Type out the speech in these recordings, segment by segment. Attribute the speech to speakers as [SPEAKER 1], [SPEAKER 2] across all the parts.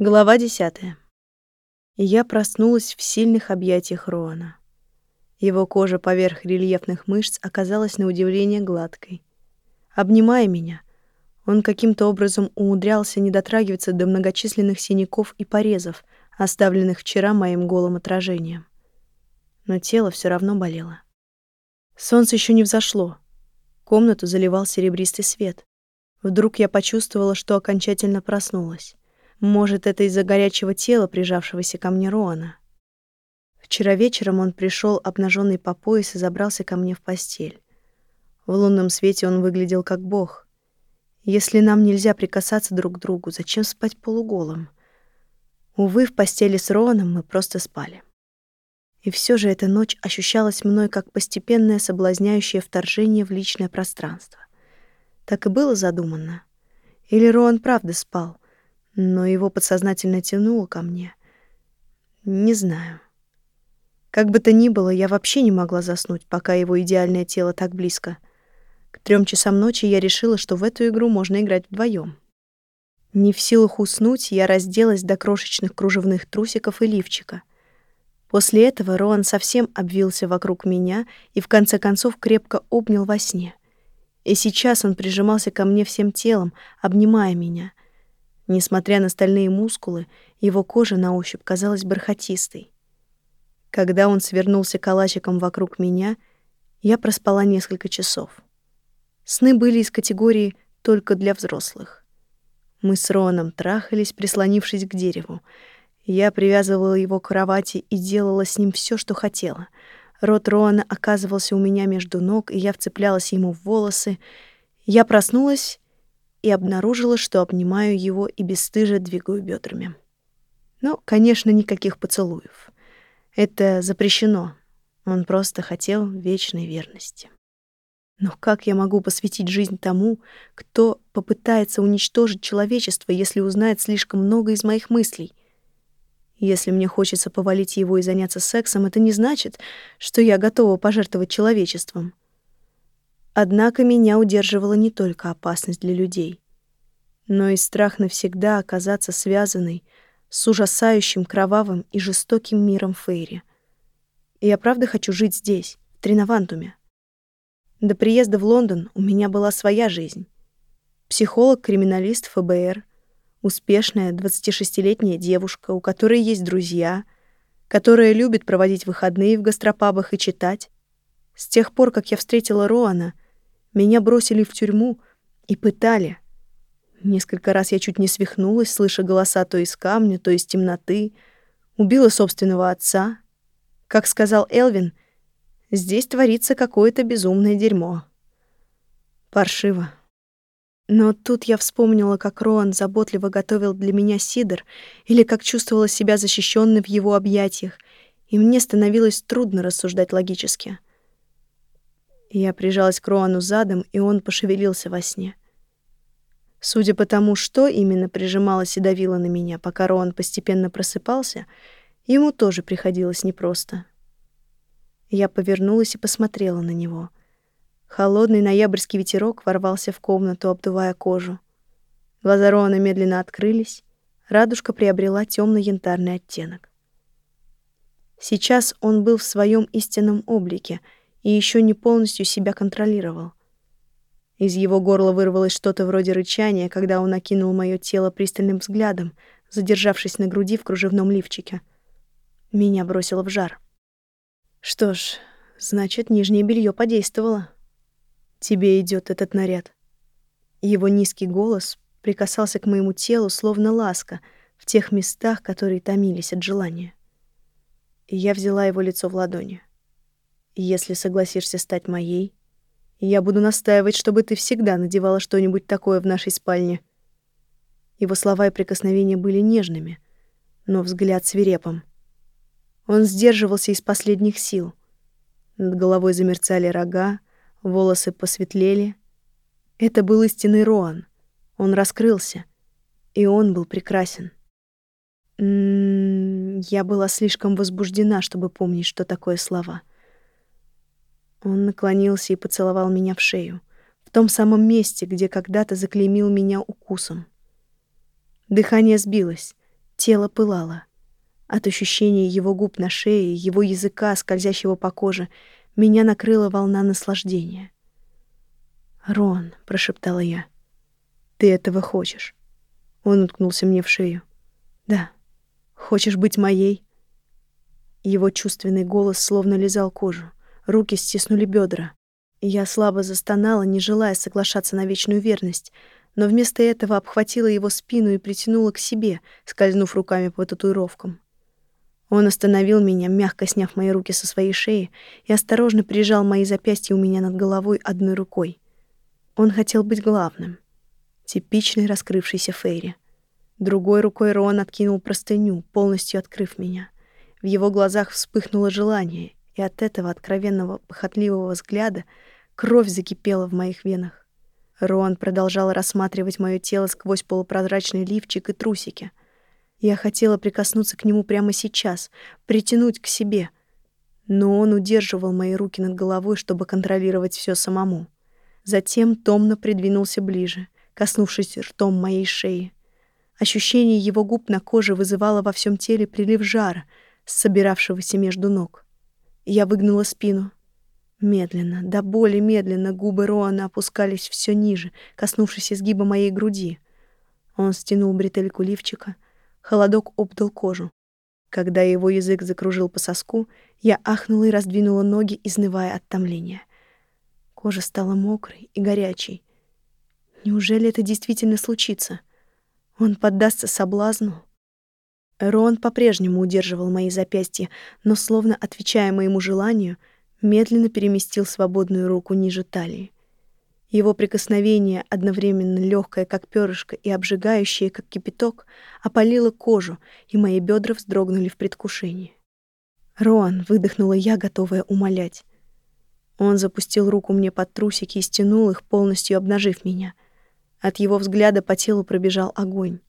[SPEAKER 1] Глава десятая. Я проснулась в сильных объятиях Роана. Его кожа поверх рельефных мышц оказалась на удивление гладкой. Обнимая меня, он каким-то образом умудрялся не дотрагиваться до многочисленных синяков и порезов, оставленных вчера моим голым отражением. Но тело все равно болело. Солнце еще не взошло. Комнату заливал серебристый свет. Вдруг я почувствовала, что окончательно проснулась. Может, это из-за горячего тела, прижавшегося ко мне Роана. Вчера вечером он пришел обнаженный по пояс и забрался ко мне в постель. В лунном свете он выглядел как бог. Если нам нельзя прикасаться друг к другу, зачем спать полуголым? Увы, в постели с Роаном мы просто спали. И все же эта ночь ощущалась мной как постепенное соблазняющее вторжение в личное пространство. Так и было задумано. Или Роан правда спал — но его подсознательно тянуло ко мне. Не знаю. Как бы то ни было, я вообще не могла заснуть, пока его идеальное тело так близко. К трем часам ночи я решила, что в эту игру можно играть вдвоем. Не в силах уснуть, я разделась до крошечных кружевных трусиков и лифчика. После этого Роан совсем обвился вокруг меня и в конце концов крепко обнял во сне. И сейчас он прижимался ко мне всем телом, обнимая меня. Несмотря на стальные мускулы, его кожа на ощупь казалась бархатистой. Когда он свернулся калачиком вокруг меня, я проспала несколько часов. Сны были из категории «только для взрослых». Мы с Роном трахались, прислонившись к дереву. Я привязывала его к кровати и делала с ним все, что хотела. Рот Роана оказывался у меня между ног, и я вцеплялась ему в волосы. Я проснулась и обнаружила, что обнимаю его и бесстыже двигаю бедрами. Но, конечно, никаких поцелуев. Это запрещено. Он просто хотел вечной верности. Но как я могу посвятить жизнь тому, кто попытается уничтожить человечество, если узнает слишком много из моих мыслей? Если мне хочется повалить его и заняться сексом, это не значит, что я готова пожертвовать человечеством. Однако меня удерживала не только опасность для людей, но и страх навсегда оказаться связанной с ужасающим кровавым и жестоким миром Фейри. Я правда хочу жить здесь, в Тринавантуме. До приезда в Лондон у меня была своя жизнь. Психолог-криминалист ФБР, успешная 26-летняя девушка, у которой есть друзья, которая любит проводить выходные в гастропабах и читать. С тех пор, как я встретила Роана — меня бросили в тюрьму и пытали. Несколько раз я чуть не свихнулась, слыша голоса то из камня, то из темноты. Убила собственного отца. Как сказал Элвин, здесь творится какое-то безумное дерьмо. Паршиво. Но тут я вспомнила, как Роан заботливо готовил для меня сидр, или как чувствовала себя защищенной в его объятиях, и мне становилось трудно рассуждать логически. Я прижалась к Роану задом, и он пошевелился во сне. Судя по тому, что именно прижималось и давило на меня, пока Роан постепенно просыпался, ему тоже приходилось непросто. Я повернулась и посмотрела на него. Холодный ноябрьский ветерок ворвался в комнату, обдувая кожу. Глаза Роана медленно открылись, радужка приобрела темно янтарный оттенок. Сейчас он был в своем истинном облике — и еще не полностью себя контролировал. Из его горла вырвалось что-то вроде рычания, когда он окинул мое тело пристальным взглядом, задержавшись на груди в кружевном лифчике. Меня бросило в жар. Что ж, значит, нижнее белье подействовало. Тебе идет этот наряд. Его низкий голос прикасался к моему телу, словно ласка, в тех местах, которые томились от желания. И я взяла его лицо в ладони. Если согласишься стать моей, я буду настаивать, чтобы ты всегда надевала что-нибудь такое в нашей спальне. Его слова и прикосновения были нежными, но взгляд свирепым. Он сдерживался из последних сил. Над головой замерцали рога, волосы посветлели. Это был истинный Роан. Он раскрылся, и он был прекрасен. М -м -м, я была слишком возбуждена, чтобы помнить, что такое слова. Он наклонился и поцеловал меня в шею, в том самом месте, где когда-то заклеймил меня укусом. Дыхание сбилось. Тело пылало. От ощущения его губ на шее, его языка, скользящего по коже, меня накрыла волна наслаждения. «Рон», — прошептала я, — «ты этого хочешь?» Он уткнулся мне в шею. «Да. Хочешь быть моей?» Его чувственный голос словно лизал кожу. Руки стиснули бедра. Я слабо застонала, не желая соглашаться на вечную верность, но вместо этого обхватила его спину и притянула к себе, скользнув руками по татуировкам. Он остановил меня, мягко сняв мои руки со своей шеи и осторожно прижал мои запястья у меня над головой одной рукой. Он хотел быть главным. Типичный раскрывшийся Фейри. Другой рукой Рон откинул простыню, полностью открыв меня. В его глазах вспыхнуло желание, и от этого откровенного похотливого взгляда кровь закипела в моих венах. Рон продолжал рассматривать мое тело сквозь полупрозрачный лифчик и трусики. Я хотела прикоснуться к нему прямо сейчас, притянуть к себе, но он удерживал мои руки над головой, чтобы контролировать все самому. Затем томно придвинулся ближе, коснувшись ртом моей шеи. Ощущение его губ на коже вызывало во всем теле прилив жара, собиравшегося между ног. Я выгнула спину, Медленно, до боли медленно губы Роана опускались все ниже, коснувшись изгиба моей груди. Он стянул бретельку лифчика, холодок обдал кожу. Когда его язык закружил по соску, я ахнула и раздвинула ноги, изнывая от томления. Кожа стала мокрой и горячей. Неужели это действительно случится? Он поддастся соблазну? Рон по-прежнему удерживал мои запястья, но, словно отвечая моему желанию, — медленно переместил свободную руку ниже талии. Его прикосновение, одновременно легкое, как перышко, и обжигающее, как кипяток, опалило кожу, и мои бедра вздрогнули в предвкушении. «Роан!» — выдохнула я, готовая умолять. Он запустил руку мне под трусики и стянул их, полностью обнажив меня. От его взгляда по телу пробежал огонь.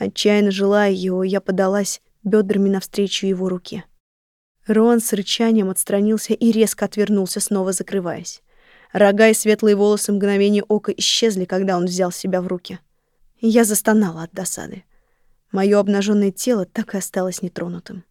[SPEAKER 1] Отчаянно желая его, я подалась бедрами навстречу его руке. Рон с рычанием отстранился и резко отвернулся, снова закрываясь. Рога и светлые волосы мгновение ока исчезли, когда он взял себя в руки. Я застонала от досады. Моё обнаженное тело так и осталось нетронутым.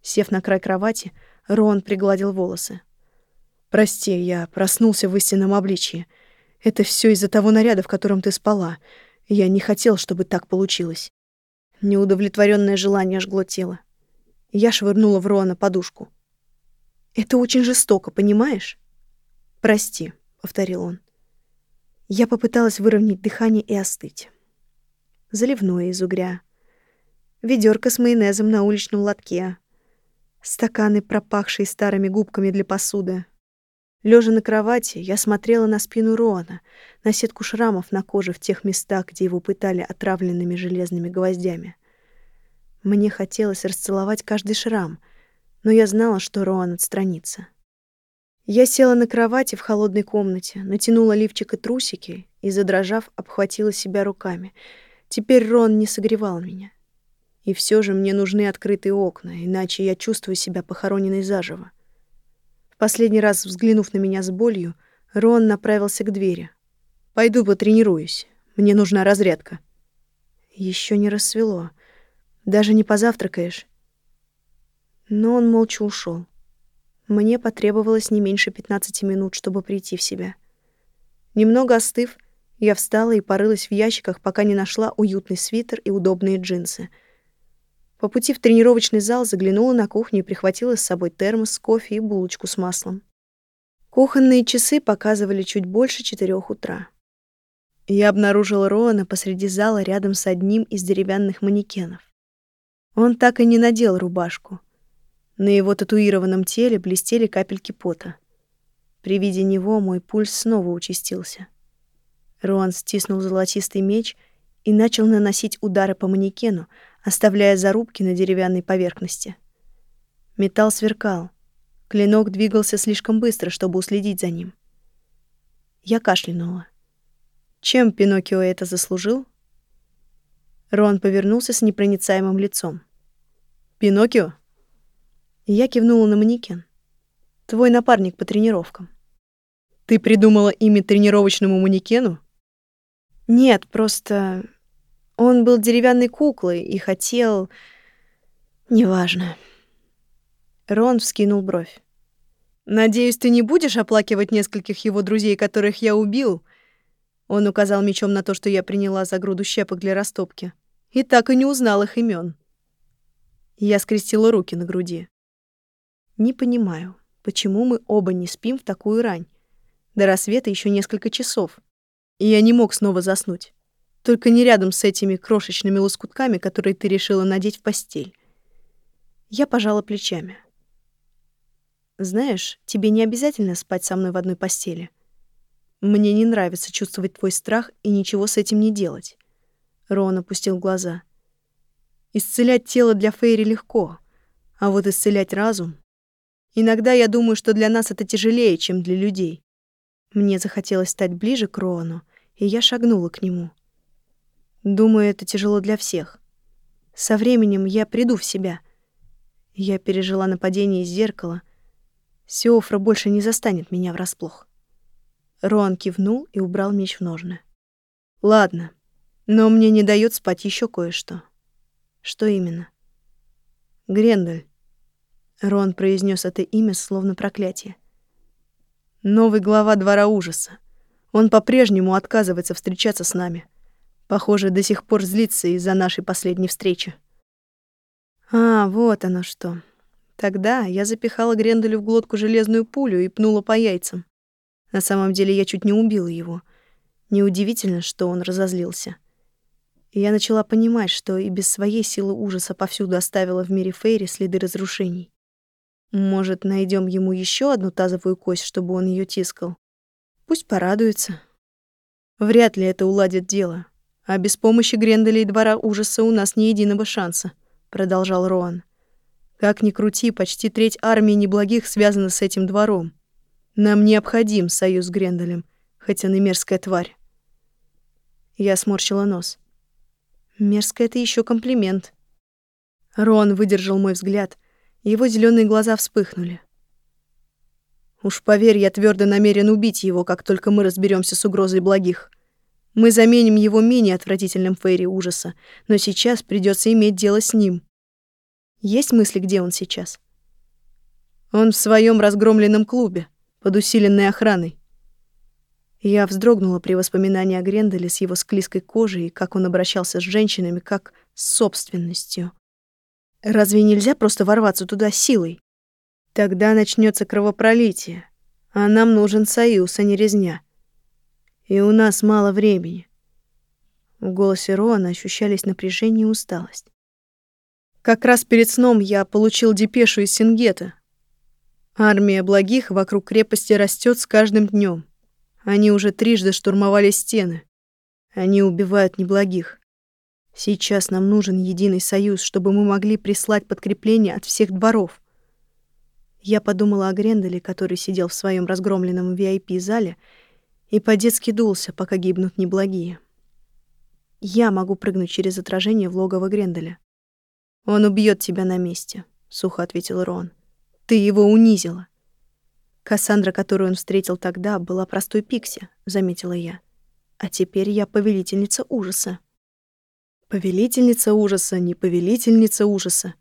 [SPEAKER 1] Сев на край кровати, Рон пригладил волосы. «Прости, я проснулся в истинном обличье. Это все из-за того наряда, в котором ты спала. Я не хотел, чтобы так получилось». Неудовлетворенное желание жгло тело. Я швырнула в Роана подушку. «Это очень жестоко, понимаешь?» «Прости», — повторил он. Я попыталась выровнять дыхание и остыть. Заливное из угря. Ведёрко с майонезом на уличном лотке. Стаканы, пропахшие старыми губками для посуды. Лежа на кровати, я смотрела на спину Роана, на сетку шрамов на коже в тех местах, где его пытали отравленными железными гвоздями. Мне хотелось расцеловать каждый шрам, но я знала, что Роан отстранится. Я села на кровати в холодной комнате, натянула лифчик и трусики и, задрожав, обхватила себя руками. Теперь Рон не согревал меня. И все же мне нужны открытые окна, иначе я чувствую себя похороненной заживо. Последний раз взглянув на меня с болью, Рон направился к двери. «Пойду потренируюсь. Мне нужна разрядка». Еще не рассвело. Даже не позавтракаешь. Но он молча ушел. Мне потребовалось не меньше 15 минут, чтобы прийти в себя. Немного остыв, я встала и порылась в ящиках, пока не нашла уютный свитер и удобные джинсы. По пути в тренировочный зал заглянула на кухню и прихватила с собой термос кофе и булочку с маслом. Кухонные часы показывали чуть больше четырех утра. Я обнаружила Роана посреди зала рядом с одним из деревянных манекенов. Он так и не надел рубашку. На его татуированном теле блестели капельки пота. При виде него мой пульс снова участился. Роан стиснул золотистый меч и начал наносить удары по манекену, оставляя зарубки на деревянной поверхности. Металл сверкал. Клинок двигался слишком быстро, чтобы уследить за ним. Я кашлянула. Чем Пиноккио это заслужил? Рон повернулся с непроницаемым лицом. «Пиноккио?» Я кивнула на манекен. «Твой напарник по тренировкам». «Ты придумала имя тренировочному манекену?» «Нет, просто...» Он был деревянной куклой и хотел... Неважно. Рон вскинул бровь. «Надеюсь, ты не будешь оплакивать нескольких его друзей, которых я убил?» Он указал мечом на то, что я приняла за груду щепок для растопки. И так и не узнал их имен. Я скрестила руки на груди. Не понимаю, почему мы оба не спим в такую рань. До рассвета еще несколько часов. И я не мог снова заснуть. Только не рядом с этими крошечными лоскутками, которые ты решила надеть в постель. Я пожала плечами. Знаешь, тебе не обязательно спать со мной в одной постели. Мне не нравится чувствовать твой страх и ничего с этим не делать. Рон опустил глаза. Исцелять тело для Фейри легко, а вот исцелять разум... Иногда я думаю, что для нас это тяжелее, чем для людей. Мне захотелось стать ближе к Роану, и я шагнула к нему. Думаю, это тяжело для всех. Со временем я приду в себя. Я пережила нападение из зеркала, Сеофра больше не застанет меня врасплох. Роан кивнул и убрал меч в ножны. Ладно, но мне не дает спать еще кое-что. Что именно? Грендель. Рон произнес это имя словно проклятие. Новый глава двора ужаса. Он по-прежнему отказывается встречаться с нами. Похоже, до сих пор злится из-за нашей последней встречи. А, вот оно что. Тогда я запихала Гренделю в глотку железную пулю и пнула по яйцам. На самом деле я чуть не убила его. Неудивительно, что он разозлился. И я начала понимать, что и без своей силы ужаса повсюду оставила в мире Фейри следы разрушений. Может, найдем ему еще одну тазовую кость, чтобы он ее тискал? Пусть порадуется. Вряд ли это уладит дело. А без помощи Гренделя двора ужаса у нас ни единого шанса, продолжал Роан. Как ни крути, почти треть армии неблагих связана с этим двором. Нам необходим союз с Гренделем, хотя он и мерзкая тварь. Я сморщила нос. Мерзкая это еще комплимент. Рон выдержал мой взгляд, его зеленые глаза вспыхнули. Уж поверь, я твердо намерен убить его, как только мы разберемся с угрозой благих. Мы заменим его менее отвратительным Фейри ужаса, но сейчас придется иметь дело с ним. Есть мысли, где он сейчас? Он в своем разгромленном клубе, под усиленной охраной. Я вздрогнула при воспоминании о Гренделе с его склизкой кожей и как он обращался с женщинами, как с собственностью. Разве нельзя просто ворваться туда силой? Тогда начнется кровопролитие, а нам нужен союз, а не резня. И у нас мало времени. В голосе Роана ощущались напряжение и усталость. Как раз перед сном я получил депешу из Сингета. Армия благих вокруг крепости растет с каждым днем. Они уже трижды штурмовали стены. Они убивают неблагих. Сейчас нам нужен единый союз, чтобы мы могли прислать подкрепление от всех дворов. Я подумала о Гренделе, который сидел в своем разгромленном VIP-зале и по-детски дулся, пока гибнут неблагие. Я могу прыгнуть через отражение в логово Гренделя. Он убьет тебя на месте, сухо ответил Рон. Ты его унизила. Кассандра, которую он встретил тогда, была простой пикси, заметила я. А теперь я повелительница ужаса. Повелительница ужаса, не повелительница ужаса.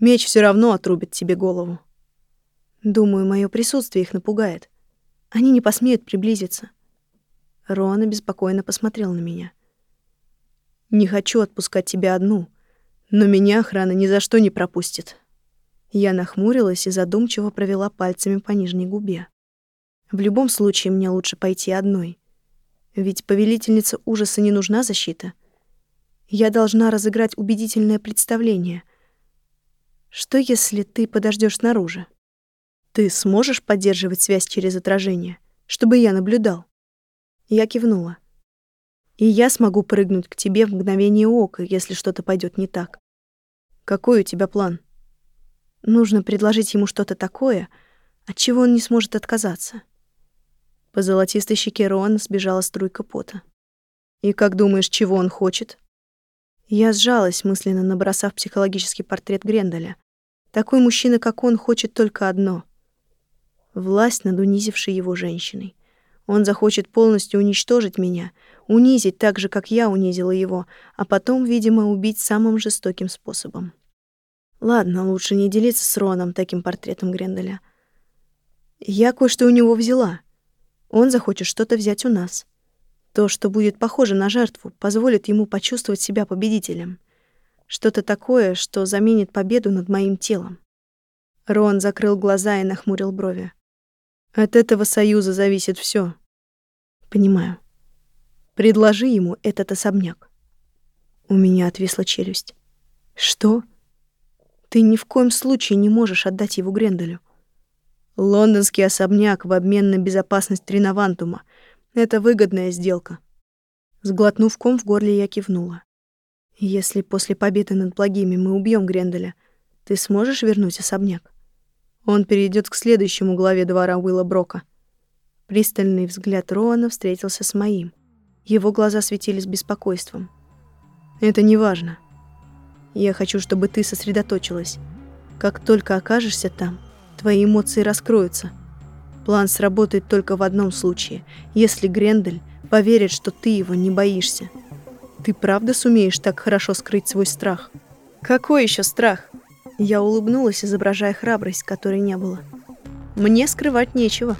[SPEAKER 1] Меч все равно отрубит тебе голову. Думаю, мое присутствие их напугает. Они не посмеют приблизиться. Рон беспокойно посмотрел на меня. Не хочу отпускать тебя одну. Но меня охрана ни за что не пропустит. Я нахмурилась и задумчиво провела пальцами по нижней губе. В любом случае мне лучше пойти одной. Ведь повелительнице ужаса не нужна защита. Я должна разыграть убедительное представление. Что если ты подождешь снаружи? Ты сможешь поддерживать связь через отражение, чтобы я наблюдал? Я кивнула. И я смогу прыгнуть к тебе в мгновение ока, если что-то пойдет не так. Какой у тебя план? Нужно предложить ему что-то такое, от чего он не сможет отказаться. По золотистой щеке Роана сбежала струйка пота. И как думаешь, чего он хочет? Я сжалась, мысленно набросав психологический портрет Гренделя. Такой мужчина, как он, хочет только одно — власть над унизившей его женщиной. Он захочет полностью уничтожить меня, унизить так же, как я унизила его, а потом, видимо, убить самым жестоким способом. Ладно, лучше не делиться с Роном таким портретом Гренделя. Я кое-что у него взяла. Он захочет что-то взять у нас. То, что будет похоже на жертву, позволит ему почувствовать себя победителем. Что-то такое, что заменит победу над моим телом. Рон закрыл глаза и нахмурил брови. От этого союза зависит все. Понимаю. Предложи ему этот особняк. У меня отвисла челюсть. Что? Ты ни в коем случае не можешь отдать его Гренделю. Лондонский особняк в обмен на безопасность Тринавантума. Это выгодная сделка. Сглотнув ком в горле, я кивнула. Если после победы над благими мы убьем Гренделя, ты сможешь вернуть особняк? Он перейдет к следующему главе двора Уилла Брока. Пристальный взгляд Роана встретился с моим. Его глаза светились беспокойством. Это не важно. Я хочу, чтобы ты сосредоточилась. Как только окажешься там, твои эмоции раскроются. План сработает только в одном случае, если Грендель поверит, что ты его не боишься. Ты правда сумеешь так хорошо скрыть свой страх? Какой еще страх? Я улыбнулась, изображая храбрость, которой не было. Мне скрывать нечего.